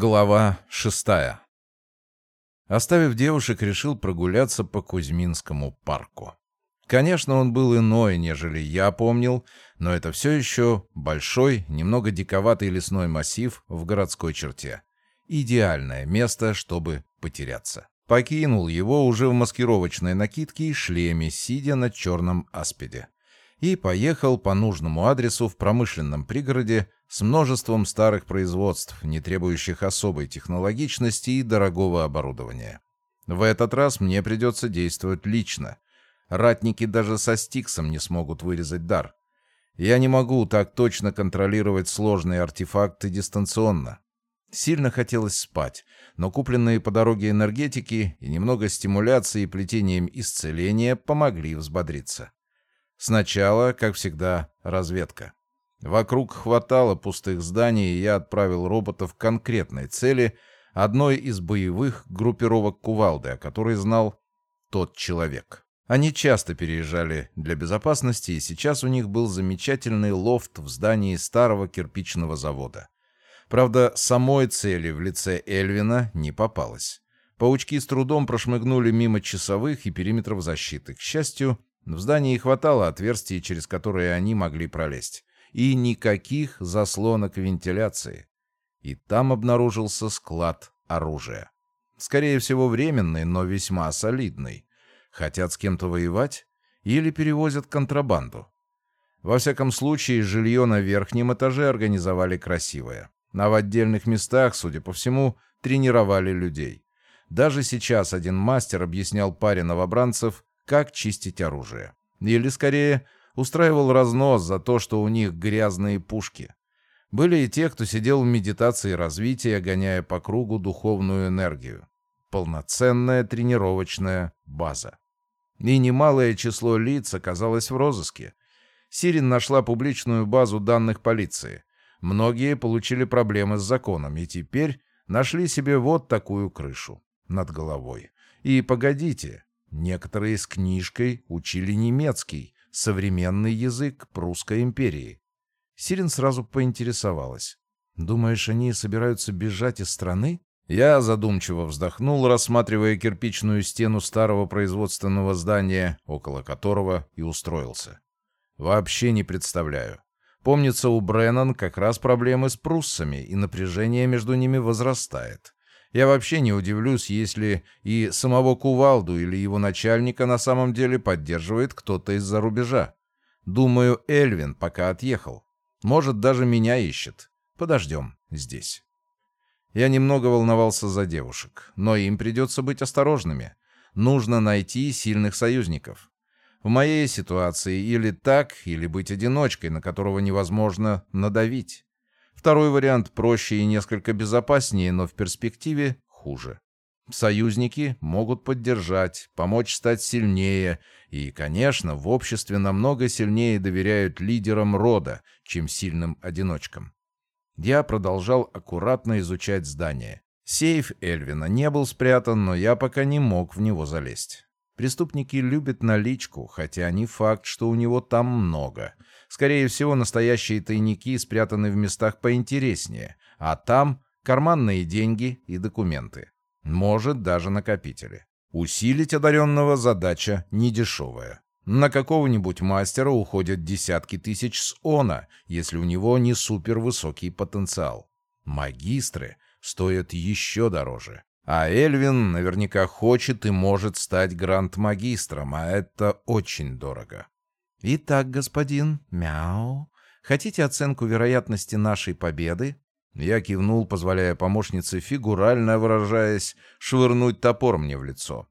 Глава шестая. Оставив девушек, решил прогуляться по Кузьминскому парку. Конечно, он был иной, нежели я помнил, но это все еще большой, немного диковатый лесной массив в городской черте. Идеальное место, чтобы потеряться. Покинул его уже в маскировочной накидке и шлеме, сидя на черном аспиде. И поехал по нужному адресу в промышленном пригороде, с множеством старых производств, не требующих особой технологичности и дорогого оборудования. В этот раз мне придется действовать лично. Ратники даже со стиксом не смогут вырезать дар. Я не могу так точно контролировать сложные артефакты дистанционно. Сильно хотелось спать, но купленные по дороге энергетики и немного стимуляции плетением исцеления помогли взбодриться. Сначала, как всегда, разведка. Вокруг хватало пустых зданий, и я отправил роботов к конкретной цели, одной из боевых группировок Кувалды, о которой знал тот человек. Они часто переезжали для безопасности, и сейчас у них был замечательный лофт в здании старого кирпичного завода. Правда, самой цели в лице Эльвина не попалось. Паучки с трудом прошмыгнули мимо часовых и периметров защиты. К счастью, в здании хватало отверстий, через которые они могли пролезть и никаких заслонок вентиляции. И там обнаружился склад оружия. Скорее всего, временный, но весьма солидный. Хотят с кем-то воевать или перевозят контрабанду. Во всяком случае, жилье на верхнем этаже организовали красивое. А в отдельных местах, судя по всему, тренировали людей. Даже сейчас один мастер объяснял паре новобранцев, как чистить оружие. Или, скорее, устраивал разнос за то, что у них грязные пушки. Были и те, кто сидел в медитации развития, гоняя по кругу духовную энергию. Полноценная тренировочная база. И немалое число лиц оказалось в розыске. Сирин нашла публичную базу данных полиции. Многие получили проблемы с законом и теперь нашли себе вот такую крышу над головой. И погодите, некоторые с книжкой учили немецкий, современный язык Прусской империи. Сирин сразу поинтересовалась. «Думаешь, они собираются бежать из страны?» Я задумчиво вздохнул, рассматривая кирпичную стену старого производственного здания, около которого и устроился. Вообще не представляю. Помнится, у Бреннан как раз проблемы с пруссами, и напряжение между ними возрастает. Я вообще не удивлюсь, если и самого Кувалду или его начальника на самом деле поддерживает кто-то из-за рубежа. Думаю, Эльвин пока отъехал. Может, даже меня ищет. Подождем здесь. Я немного волновался за девушек, но им придется быть осторожными. Нужно найти сильных союзников. В моей ситуации или так, или быть одиночкой, на которого невозможно надавить. Второй вариант проще и несколько безопаснее, но в перспективе хуже. Союзники могут поддержать, помочь стать сильнее, и, конечно, в обществе намного сильнее доверяют лидерам рода, чем сильным одиночкам. Я продолжал аккуратно изучать здание. Сейф Эльвина не был спрятан, но я пока не мог в него залезть. Преступники любят наличку, хотя не факт, что у него там много. Скорее всего, настоящие тайники спрятаны в местах поинтереснее, а там карманные деньги и документы. Может, даже накопители. Усилить одаренного задача недешевая. На какого-нибудь мастера уходят десятки тысяч с она, если у него не супервысокий потенциал. Магистры стоят еще дороже. А Эльвин наверняка хочет и может стать гранд-магистром, а это очень дорого. «Итак, господин, мяу, хотите оценку вероятности нашей победы?» Я кивнул, позволяя помощнице, фигурально выражаясь, швырнуть топор мне в лицо.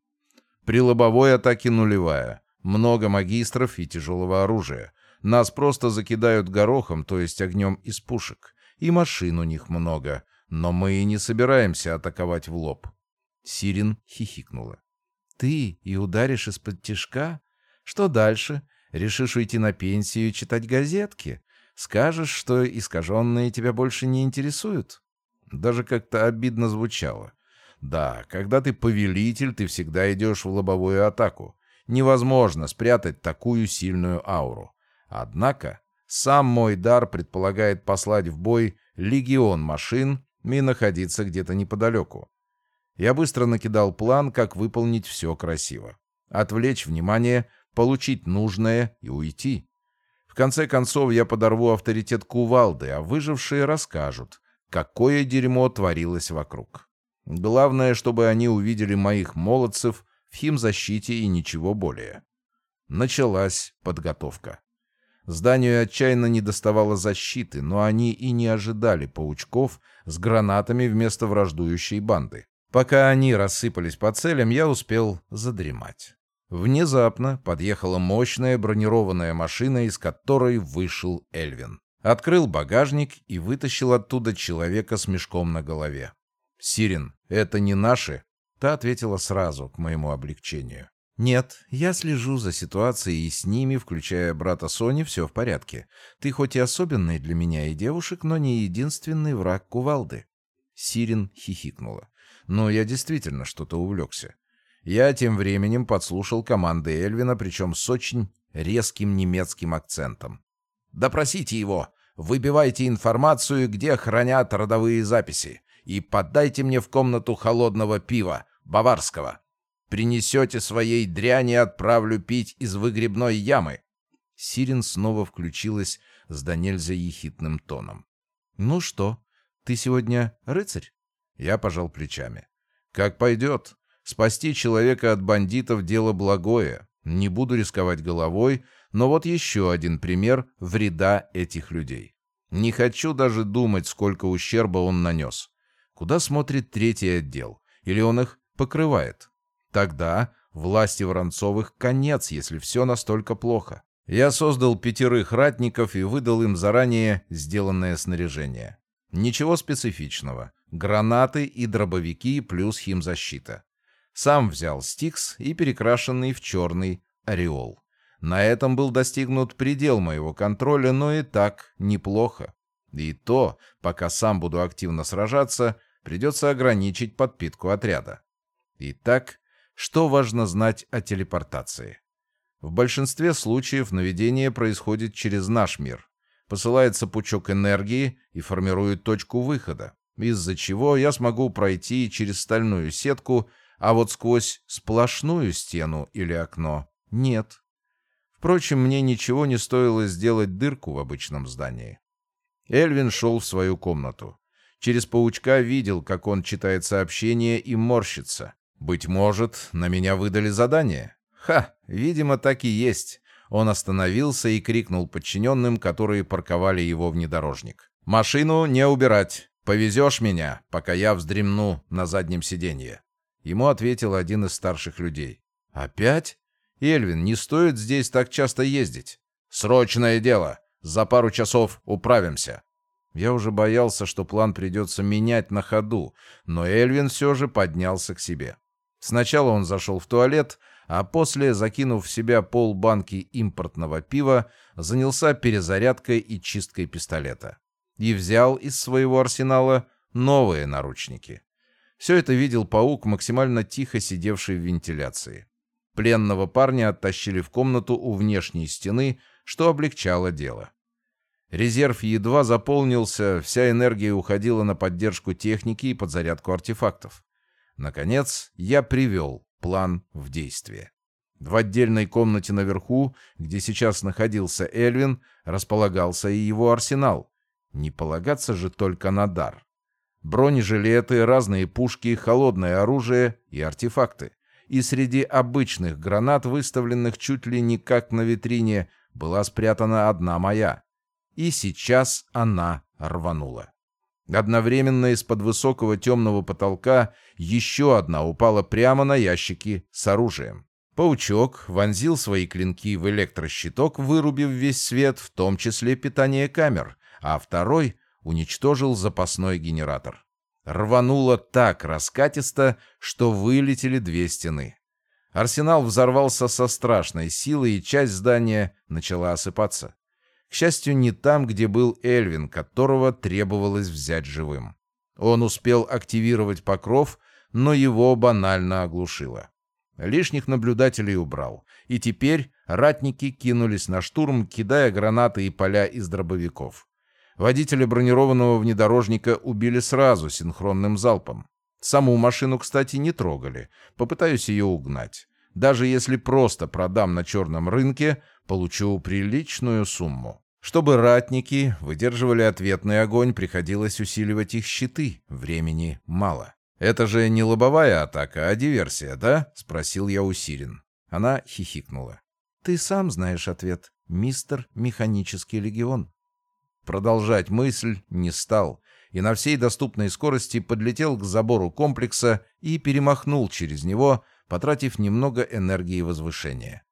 При лобовой атаке нулевая. Много магистров и тяжелого оружия. Нас просто закидают горохом, то есть огнем из пушек. И машин у них много. Но мы и не собираемся атаковать в лоб. Сирин хихикнула. «Ты и ударишь из-под тишка? Что дальше? Решишь уйти на пенсию и читать газетки? Скажешь, что искаженные тебя больше не интересуют?» Даже как-то обидно звучало. «Да, когда ты повелитель, ты всегда идешь в лобовую атаку. Невозможно спрятать такую сильную ауру. Однако сам мой дар предполагает послать в бой легион машин и находиться где-то неподалеку. Я быстро накидал план, как выполнить все красиво. Отвлечь внимание, получить нужное и уйти. В конце концов, я подорву авторитет кувалды, а выжившие расскажут, какое дерьмо творилось вокруг. Главное, чтобы они увидели моих молодцев в химзащите и ничего более. Началась подготовка. Зданию отчаянно не доставало защиты, но они и не ожидали паучков с гранатами вместо враждующей банды. Пока они рассыпались по целям, я успел задремать. Внезапно подъехала мощная бронированная машина, из которой вышел Эльвин. Открыл багажник и вытащил оттуда человека с мешком на голове. «Сирин, это не наши?» Та ответила сразу, к моему облегчению. «Нет, я слежу за ситуацией и с ними, включая брата Сони, все в порядке. Ты хоть и особенный для меня и девушек, но не единственный враг кувалды». Сирин хихикнула. «Но я действительно что-то увлекся. Я тем временем подслушал команды Эльвина, причем с очень резким немецким акцентом. «Допросите его! Выбивайте информацию, где хранят родовые записи, и подайте мне в комнату холодного пива, баварского. Принесете своей дряни, отправлю пить из выгребной ямы». Сирин снова включилась с да нельзя ехидным тоном. «Ну что, ты сегодня рыцарь?» Я пожал плечами. «Как пойдет. Спасти человека от бандитов – дело благое. Не буду рисковать головой, но вот еще один пример вреда этих людей. Не хочу даже думать, сколько ущерба он нанес. Куда смотрит третий отдел? Или он их покрывает? Тогда власти Воронцовых конец, если все настолько плохо. Я создал пятерых ратников и выдал им заранее сделанное снаряжение. Ничего специфичного. Гранаты и дробовики плюс химзащита. Сам взял стикс и перекрашенный в черный ореол. На этом был достигнут предел моего контроля, но и так неплохо. И то, пока сам буду активно сражаться, придется ограничить подпитку отряда. Итак, что важно знать о телепортации? В большинстве случаев наведение происходит через наш мир. Посылается пучок энергии и формирует точку выхода, из-за чего я смогу пройти через стальную сетку а вот сквозь сплошную стену или окно нет. Впрочем, мне ничего не стоило сделать дырку в обычном здании. Эльвин шел в свою комнату. Через паучка видел, как он читает сообщение и морщится. Быть может, на меня выдали задание? Ха, видимо, так и есть. Он остановился и крикнул подчиненным, которые парковали его внедорожник. «Машину не убирать! Повезешь меня, пока я вздремну на заднем сиденье!» Ему ответил один из старших людей. «Опять? Эльвин, не стоит здесь так часто ездить. Срочное дело. За пару часов управимся». Я уже боялся, что план придется менять на ходу, но Эльвин все же поднялся к себе. Сначала он зашел в туалет, а после, закинув в себя полбанки импортного пива, занялся перезарядкой и чисткой пистолета. И взял из своего арсенала новые наручники. Все это видел паук, максимально тихо сидевший в вентиляции. Пленного парня оттащили в комнату у внешней стены, что облегчало дело. Резерв едва заполнился, вся энергия уходила на поддержку техники и подзарядку артефактов. Наконец, я привел план в действие. В отдельной комнате наверху, где сейчас находился Эльвин, располагался и его арсенал. Не полагаться же только на дар бронежилеты, разные пушки, холодное оружие и артефакты. И среди обычных гранат, выставленных чуть ли не как на витрине, была спрятана одна моя. И сейчас она рванула. Одновременно из-под высокого темного потолка еще одна упала прямо на ящики с оружием. Паучок вонзил свои клинки в электрощиток, вырубив весь свет, в том числе питание камер, а второй уничтожил запасной генератор. Рвануло так раскатисто, что вылетели две стены. Арсенал взорвался со страшной силой, и часть здания начала осыпаться. К счастью, не там, где был Эльвин, которого требовалось взять живым. Он успел активировать покров, но его банально оглушило. Лишних наблюдателей убрал, и теперь ратники кинулись на штурм, кидая гранаты и поля из дробовиков. Водителя бронированного внедорожника убили сразу, синхронным залпом. Саму машину, кстати, не трогали. Попытаюсь ее угнать. Даже если просто продам на черном рынке, получу приличную сумму. Чтобы ратники выдерживали ответный огонь, приходилось усиливать их щиты. Времени мало. «Это же не лобовая атака, а диверсия, да?» — спросил я у Сирин. Она хихикнула. «Ты сам знаешь ответ, мистер Механический Легион». Продолжать мысль не стал, и на всей доступной скорости подлетел к забору комплекса и перемахнул через него, потратив немного энергии возвышения.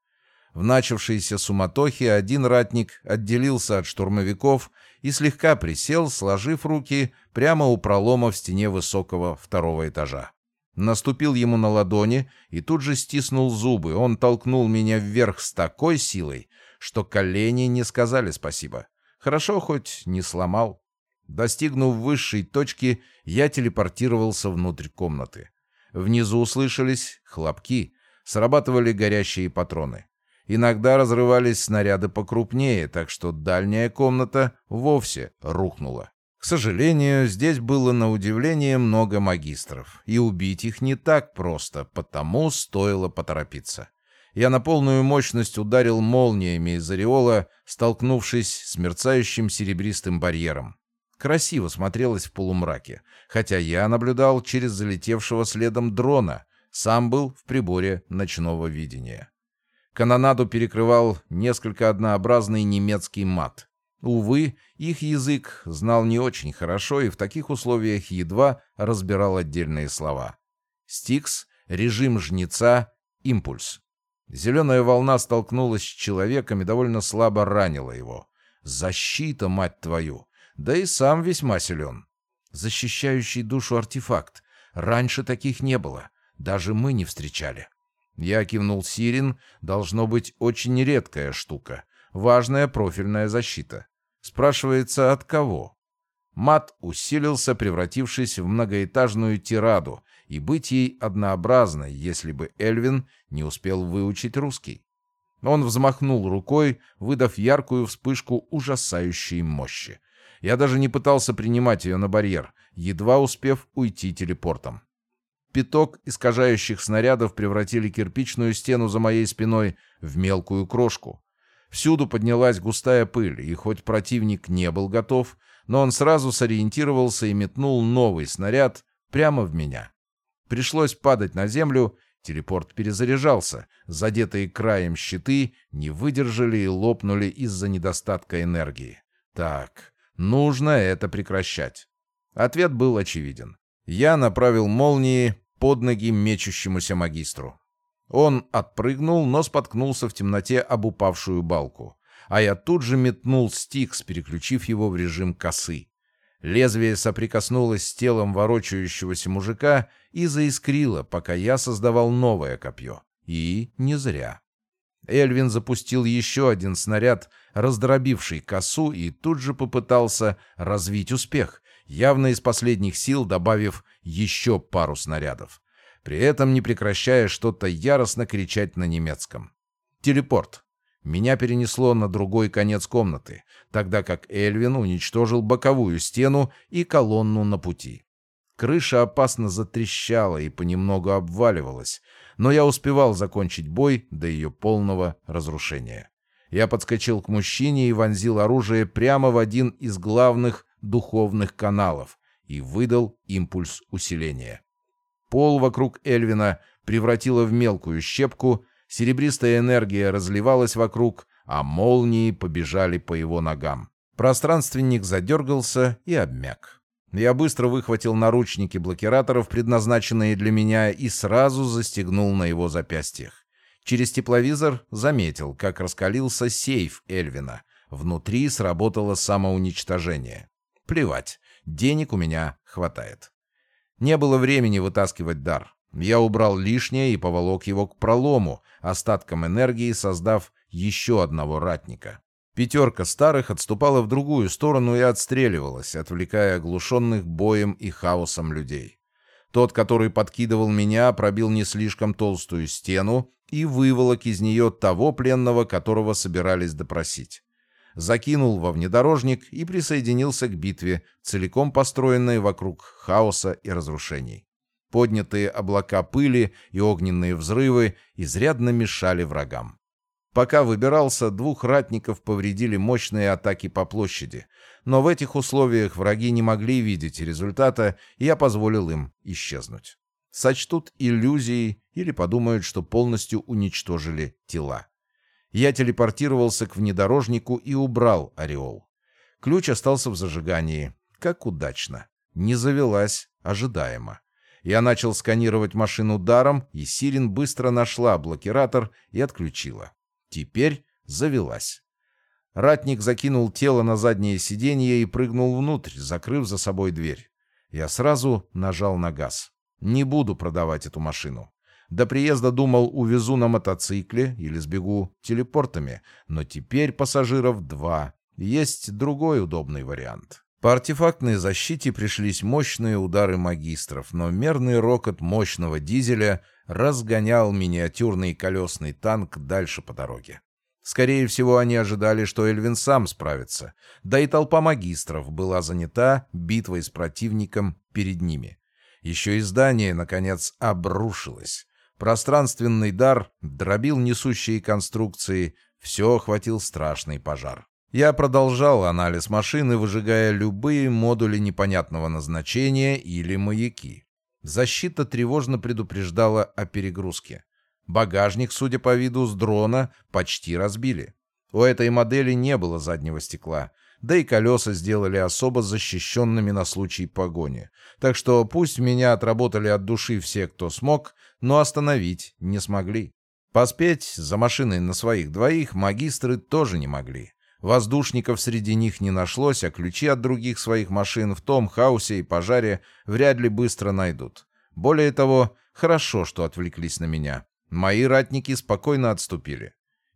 В начавшейся суматохе один ратник отделился от штурмовиков и слегка присел, сложив руки прямо у пролома в стене высокого второго этажа. Наступил ему на ладони и тут же стиснул зубы. Он толкнул меня вверх с такой силой, что колени не сказали спасибо. Хорошо, хоть не сломал. Достигнув высшей точки, я телепортировался внутрь комнаты. Внизу услышались хлопки, срабатывали горящие патроны. Иногда разрывались снаряды покрупнее, так что дальняя комната вовсе рухнула. К сожалению, здесь было на удивление много магистров, и убить их не так просто, потому стоило поторопиться. Я на полную мощность ударил молниями из ореола, столкнувшись с мерцающим серебристым барьером. Красиво смотрелось в полумраке, хотя я наблюдал через залетевшего следом дрона, сам был в приборе ночного видения. Канонаду перекрывал несколько однообразный немецкий мат. Увы, их язык знал не очень хорошо и в таких условиях едва разбирал отдельные слова. Стикс, режим жнеца, импульс. Зеленая волна столкнулась с человеком и довольно слабо ранила его. Защита, мать твою! Да и сам весьма силен. Защищающий душу артефакт. Раньше таких не было. Даже мы не встречали. Я кивнул Сирин. Должно быть очень редкая штука. Важная профильная защита. Спрашивается, от кого? Мат усилился, превратившись в многоэтажную тираду, и быть ей однообразной, если бы Эльвин не успел выучить русский. Он взмахнул рукой, выдав яркую вспышку ужасающей мощи. Я даже не пытался принимать ее на барьер, едва успев уйти телепортом. Пяток искажающих снарядов превратили кирпичную стену за моей спиной в мелкую крошку. Всюду поднялась густая пыль, и хоть противник не был готов, но он сразу сориентировался и метнул новый снаряд прямо в меня. Пришлось падать на землю, телепорт перезаряжался, задетые краем щиты не выдержали и лопнули из-за недостатка энергии. Так, нужно это прекращать. Ответ был очевиден. Я направил молнии под ноги мечущемуся магистру. Он отпрыгнул, но споткнулся в темноте об упавшую балку. А я тут же метнул стикс, переключив его в режим косы. Лезвие соприкоснулось с телом ворочающегося мужика и заискрило, пока я создавал новое копье. И не зря. Эльвин запустил еще один снаряд, раздробивший косу, и тут же попытался развить успех, явно из последних сил добавив еще пару снарядов при этом не прекращая что-то яростно кричать на немецком. Телепорт. Меня перенесло на другой конец комнаты, тогда как Эльвин уничтожил боковую стену и колонну на пути. Крыша опасно затрещала и понемногу обваливалась, но я успевал закончить бой до ее полного разрушения. Я подскочил к мужчине и вонзил оружие прямо в один из главных духовных каналов и выдал импульс усиления. Пол вокруг Эльвина превратило в мелкую щепку, серебристая энергия разливалась вокруг, а молнии побежали по его ногам. Пространственник задергался и обмяк. Я быстро выхватил наручники блокираторов, предназначенные для меня, и сразу застегнул на его запястьях. Через тепловизор заметил, как раскалился сейф Эльвина. Внутри сработало самоуничтожение. Плевать, денег у меня хватает. Не было времени вытаскивать дар. Я убрал лишнее и поволок его к пролому, остатком энергии создав еще одного ратника. Пятерка старых отступала в другую сторону и отстреливалась, отвлекая оглушенных боем и хаосом людей. Тот, который подкидывал меня, пробил не слишком толстую стену и выволок из нее того пленного, которого собирались допросить. Закинул во внедорожник и присоединился к битве, целиком построенной вокруг хаоса и разрушений. Поднятые облака пыли и огненные взрывы изрядно мешали врагам. Пока выбирался, двух ратников повредили мощные атаки по площади, но в этих условиях враги не могли видеть результата, и я позволил им исчезнуть. Сочтут иллюзией или подумают, что полностью уничтожили тела. Я телепортировался к внедорожнику и убрал ореол. Ключ остался в зажигании. Как удачно. Не завелась, ожидаемо. Я начал сканировать машину даром, и Сирин быстро нашла блокиратор и отключила. Теперь завелась. Ратник закинул тело на заднее сиденье и прыгнул внутрь, закрыв за собой дверь. Я сразу нажал на газ. Не буду продавать эту машину. До приезда думал, увезу на мотоцикле или сбегу телепортами, но теперь пассажиров два. Есть другой удобный вариант. По артефактной защите пришлись мощные удары магистров, но мерный рокот мощного дизеля разгонял миниатюрный колесный танк дальше по дороге. Скорее всего, они ожидали, что Эльвин сам справится. Да и толпа магистров была занята битвой с противником перед ними. Еще и здание, наконец, обрушилось. Пространственный дар дробил несущие конструкции, все охватил страшный пожар. Я продолжал анализ машины, выжигая любые модули непонятного назначения или маяки. Защита тревожно предупреждала о перегрузке. Багажник, судя по виду, с дрона почти разбили. У этой модели не было заднего стекла, да и колеса сделали особо защищенными на случай погони. Так что пусть меня отработали от души все, кто смог, но остановить не смогли. Поспеть за машиной на своих двоих магистры тоже не могли. Воздушников среди них не нашлось, а ключи от других своих машин в том хаосе и пожаре вряд ли быстро найдут. Более того, хорошо, что отвлеклись на меня. Мои ратники спокойно отступили.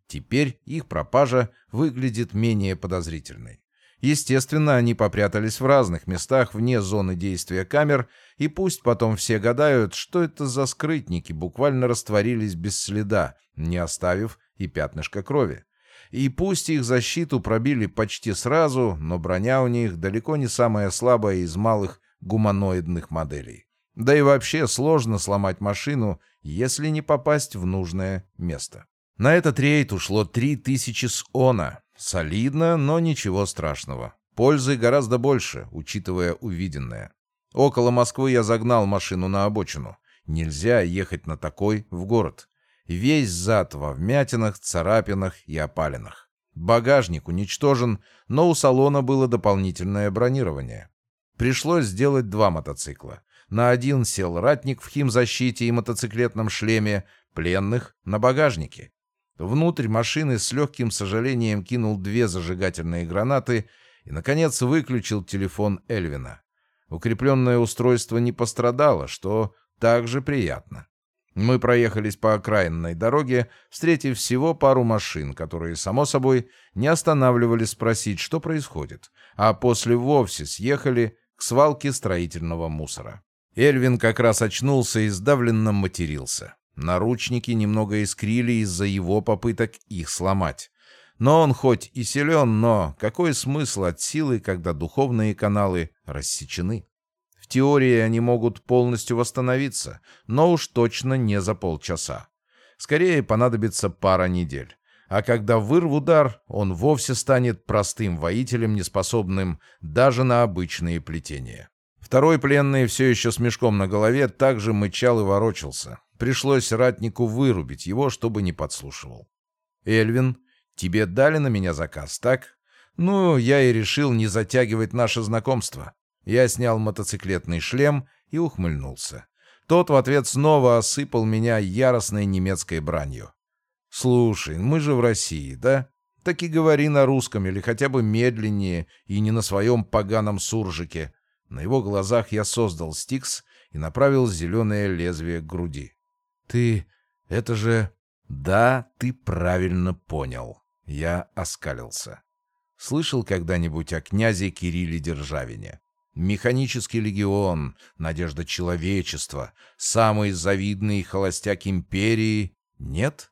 Теперь их пропажа выглядит менее подозрительной. Естественно, они попрятались в разных местах вне зоны действия камер, и пусть потом все гадают, что это за скрытники буквально растворились без следа, не оставив и пятнышко крови. И пусть их защиту пробили почти сразу, но броня у них далеко не самая слабая из малых гуманоидных моделей. Да и вообще сложно сломать машину, если не попасть в нужное место. На этот рейд ушло 3000 с ОНА. Солидно, но ничего страшного. Пользы гораздо больше, учитывая увиденное. Около Москвы я загнал машину на обочину. Нельзя ехать на такой в город. Весь зад во вмятинах, царапинах и опалинах. Багажник уничтожен, но у салона было дополнительное бронирование. Пришлось сделать два мотоцикла. На один сел ратник в химзащите и мотоциклетном шлеме, пленных — на багажнике. Внутрь машины с легким сожалением кинул две зажигательные гранаты и, наконец, выключил телефон Эльвина. Укрепленное устройство не пострадало, что также приятно. Мы проехались по окраинной дороге, встретив всего пару машин, которые, само собой, не останавливались спросить, что происходит, а после вовсе съехали к свалке строительного мусора. Эльвин как раз очнулся и сдавленно матерился. Наручники немного искрили из-за его попыток их сломать. Но он хоть и силен, но какой смысл от силы, когда духовные каналы рассечены? В теории они могут полностью восстановиться, но уж точно не за полчаса. Скорее понадобится пара недель. А когда вырв удар, он вовсе станет простым воителем, неспособным даже на обычные плетения. Второй пленный, все еще с мешком на голове, также мычал и ворочался. Пришлось ратнику вырубить его, чтобы не подслушивал. «Эльвин, тебе дали на меня заказ, так?» «Ну, я и решил не затягивать наше знакомство». Я снял мотоциклетный шлем и ухмыльнулся. Тот в ответ снова осыпал меня яростной немецкой бранью. «Слушай, мы же в России, да? Так и говори на русском или хотя бы медленнее и не на своем поганом суржике. На его глазах я создал стикс и направил зеленое лезвие к груди. «Ты... это же...» «Да, ты правильно понял». Я оскалился. Слышал когда-нибудь о князе Кирилле Державине? Механический легион, надежда человечества, самый завидный холостяк империи? Нет?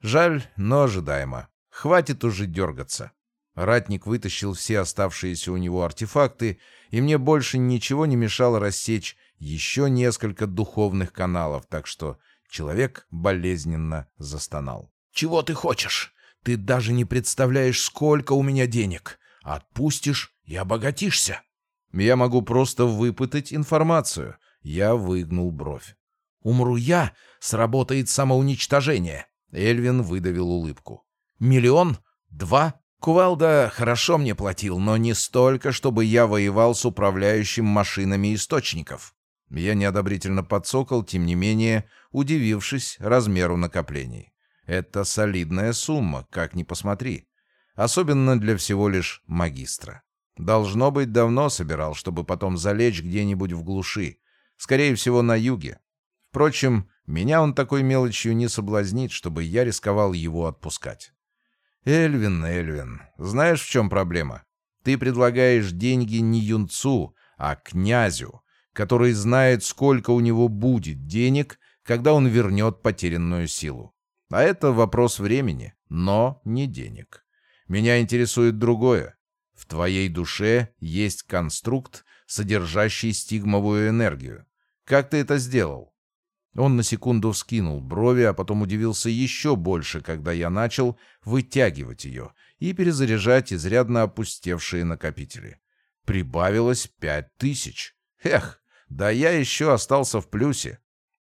Жаль, но ожидаемо. Хватит уже дергаться. Ратник вытащил все оставшиеся у него артефакты, и мне больше ничего не мешало рассечь еще несколько духовных каналов, так что человек болезненно застонал. «Чего ты хочешь? Ты даже не представляешь, сколько у меня денег. Отпустишь и обогатишься». «Я могу просто выпытать информацию». Я выгнул бровь. «Умру я, сработает самоуничтожение». Эльвин выдавил улыбку. «Миллион? Два?» Кувалда хорошо мне платил, но не столько, чтобы я воевал с управляющим машинами источников. Я неодобрительно подсокол, тем не менее, удивившись размеру накоплений. Это солидная сумма, как ни посмотри. Особенно для всего лишь магистра. Должно быть, давно собирал, чтобы потом залечь где-нибудь в глуши. Скорее всего, на юге. Впрочем, меня он такой мелочью не соблазнит, чтобы я рисковал его отпускать. «Эльвин, Эльвин, знаешь, в чем проблема? Ты предлагаешь деньги не юнцу, а князю, который знает, сколько у него будет денег, когда он вернет потерянную силу. А это вопрос времени, но не денег. Меня интересует другое. В твоей душе есть конструкт, содержащий стигмовую энергию. Как ты это сделал? Он на секунду вскинул брови, а потом удивился еще больше, когда я начал вытягивать ее и перезаряжать изрядно опустевшие накопители. Прибавилось пять тысяч. Эх, да я еще остался в плюсе.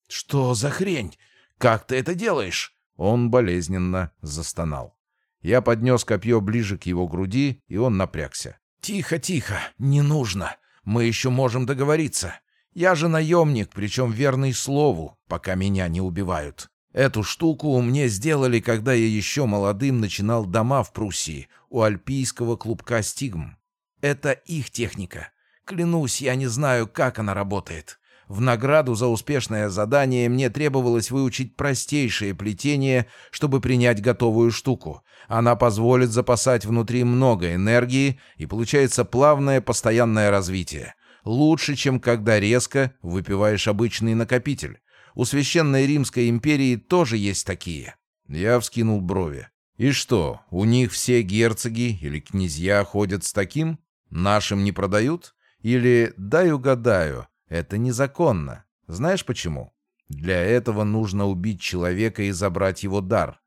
«Что за хрень? Как ты это делаешь?» Он болезненно застонал. Я поднес копье ближе к его груди, и он напрягся. «Тихо, тихо, не нужно. Мы еще можем договориться. Я же наемник, причем верный слову, пока меня не убивают. Эту штуку мне сделали, когда я еще молодым начинал дома в Пруссии, у альпийского клубка «Стигм». Это их техника. Клянусь, я не знаю, как она работает. В награду за успешное задание мне требовалось выучить простейшее плетение, чтобы принять готовую штуку. Она позволит запасать внутри много энергии, и получается плавное постоянное развитие лучше, чем когда резко выпиваешь обычный накопитель. У Священной Римской империи тоже есть такие. Я вскинул брови. И что, у них все герцоги или князья ходят с таким? Нашим не продают? Или, дай угадаю, это незаконно. Знаешь почему? Для этого нужно убить человека и забрать его дар.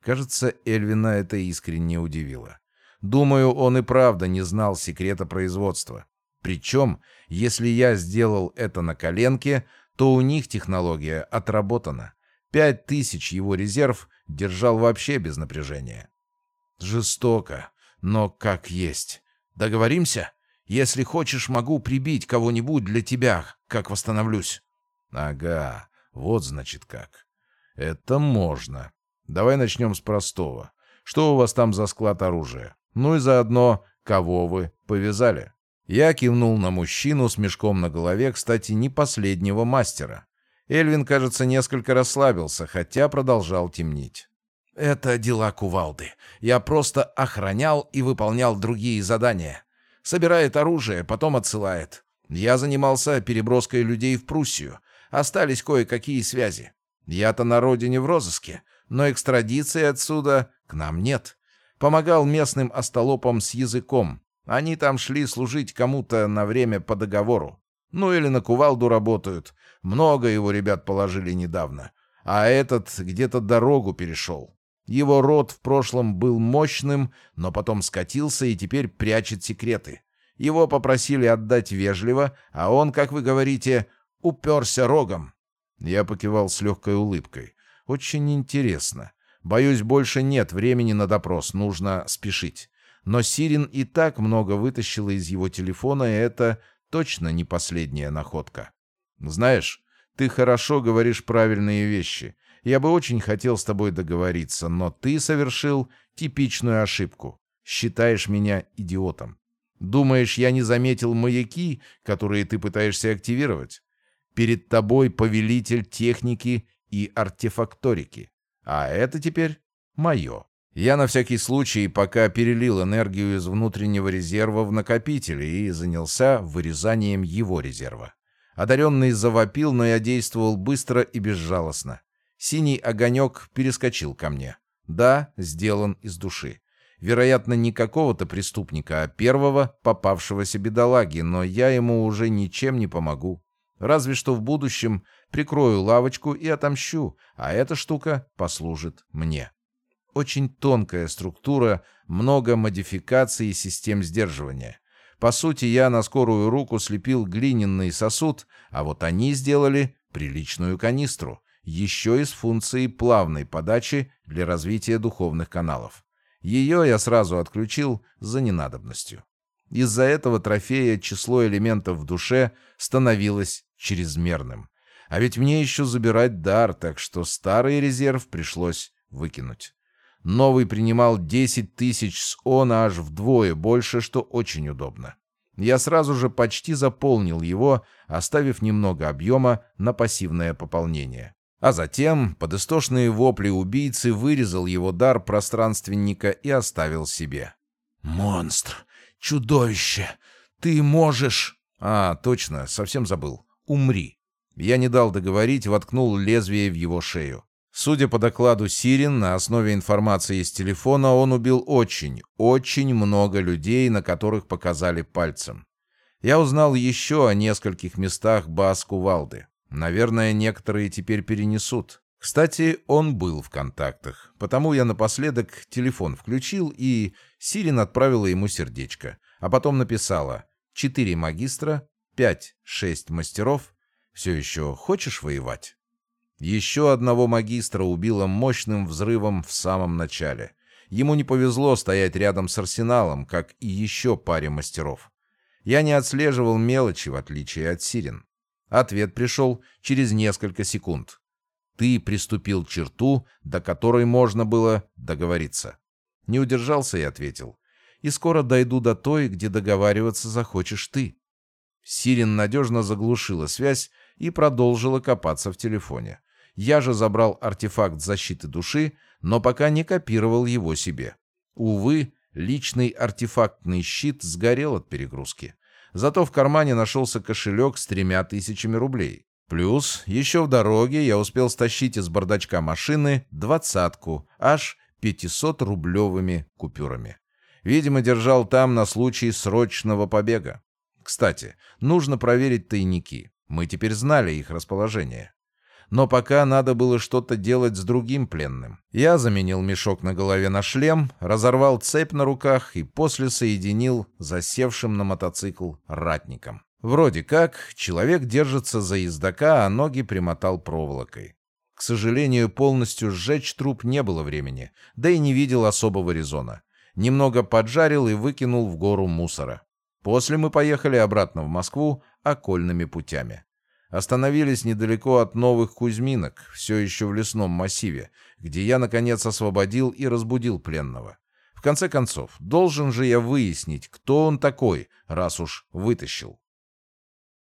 Кажется, Эльвина это искренне удивило. Думаю, он и правда не знал секрета производства. Причем, если я сделал это на коленке, то у них технология отработана. Пять тысяч его резерв держал вообще без напряжения. Жестоко, но как есть. Договоримся? Если хочешь, могу прибить кого-нибудь для тебя, как восстановлюсь. Ага, вот значит как. Это можно. Давай начнем с простого. Что у вас там за склад оружия? Ну и заодно, кого вы повязали? Я кивнул на мужчину с мешком на голове, кстати, не последнего мастера. Эльвин, кажется, несколько расслабился, хотя продолжал темнить. «Это дела кувалды. Я просто охранял и выполнял другие задания. Собирает оружие, потом отсылает. Я занимался переброской людей в Пруссию. Остались кое-какие связи. Я-то на родине в розыске, но экстрадиции отсюда к нам нет. Помогал местным остолопам с языком, они там шли служить кому-то на время по договору. Ну или на кувалду работают. Много его ребят положили недавно. А этот где-то дорогу перешел. Его род в прошлом был мощным, но потом скатился и теперь прячет секреты. Его попросили отдать вежливо, а он, как вы говорите, уперся рогом. Я покивал с легкой улыбкой. Очень интересно. Боюсь, больше нет времени на допрос, нужно спешить. Но Сирин и так много вытащила из его телефона, и это точно не последняя находка. Знаешь, ты хорошо говоришь правильные вещи. Я бы очень хотел с тобой договориться, но ты совершил типичную ошибку. Считаешь меня идиотом. Думаешь, я не заметил маяки, которые ты пытаешься активировать? Перед тобой повелитель техники и артефакторики. А это теперь мое. Я на всякий случай пока перелил энергию из внутреннего резерва в накопитель и занялся вырезанием его резерва. Одаренный завопил, но я действовал быстро и безжалостно. Синий огонек перескочил ко мне. Да, сделан из души. Вероятно, не какого-то преступника, а первого попавшегося бедолаги, но я ему уже ничем не помогу. Разве что в будущем прикрою лавочку и отомщу, а эта штука послужит мне. Очень тонкая структура, много модификаций и систем сдерживания. По сути, я на скорую руку слепил глиняный сосуд, а вот они сделали приличную канистру, еще и с функцией плавной подачи для развития духовных каналов. Ее я сразу отключил за ненадобностью. Из-за этого трофея число элементов в душе становилось чрезмерным. А ведь мне еще забирать дар, так что старый резерв пришлось выкинуть. Новый принимал 10 тысяч с он аж вдвое больше, что очень удобно. Я сразу же почти заполнил его, оставив немного объема на пассивное пополнение. А затем, под истошные вопли убийцы, вырезал его дар пространственника и оставил себе. «Монстр! Чудовище! Ты можешь...» «А, точно, совсем забыл. Умри!» Я не дал договорить, воткнул лезвие в его шею. Судя по докладу Сирин, на основе информации из телефона он убил очень, очень много людей, на которых показали пальцем. Я узнал еще о нескольких местах баз Кувалды. Наверное, некоторые теперь перенесут. Кстати, он был в контактах, потому я напоследок телефон включил, и Сирин отправила ему сердечко, а потом написала «Четыре магистра, пять-шесть мастеров. Все еще хочешь воевать?» Еще одного магистра убило мощным взрывом в самом начале. Ему не повезло стоять рядом с арсеналом, как и еще паре мастеров. Я не отслеживал мелочи, в отличие от Сирен. Ответ пришел через несколько секунд. Ты приступил черту, до которой можно было договориться. Не удержался и ответил. И скоро дойду до той, где договариваться захочешь ты. Сирен надежно заглушила связь и продолжила копаться в телефоне. Я же забрал артефакт защиты души, но пока не копировал его себе. Увы, личный артефактный щит сгорел от перегрузки. Зато в кармане нашелся кошелек с тремя тысячами рублей. Плюс еще в дороге я успел стащить из бардачка машины двадцатку, аж 500-рублевыми купюрами. Видимо, держал там на случай срочного побега. Кстати, нужно проверить тайники. Мы теперь знали их расположение но пока надо было что-то делать с другим пленным. Я заменил мешок на голове на шлем, разорвал цепь на руках и после соединил засевшим на мотоцикл ратником. Вроде как, человек держится за ездока, а ноги примотал проволокой. К сожалению, полностью сжечь труп не было времени, да и не видел особого резона. Немного поджарил и выкинул в гору мусора. После мы поехали обратно в Москву окольными путями. Остановились недалеко от новых Кузьминок, все еще в лесном массиве, где я, наконец, освободил и разбудил пленного. В конце концов, должен же я выяснить, кто он такой, раз уж вытащил.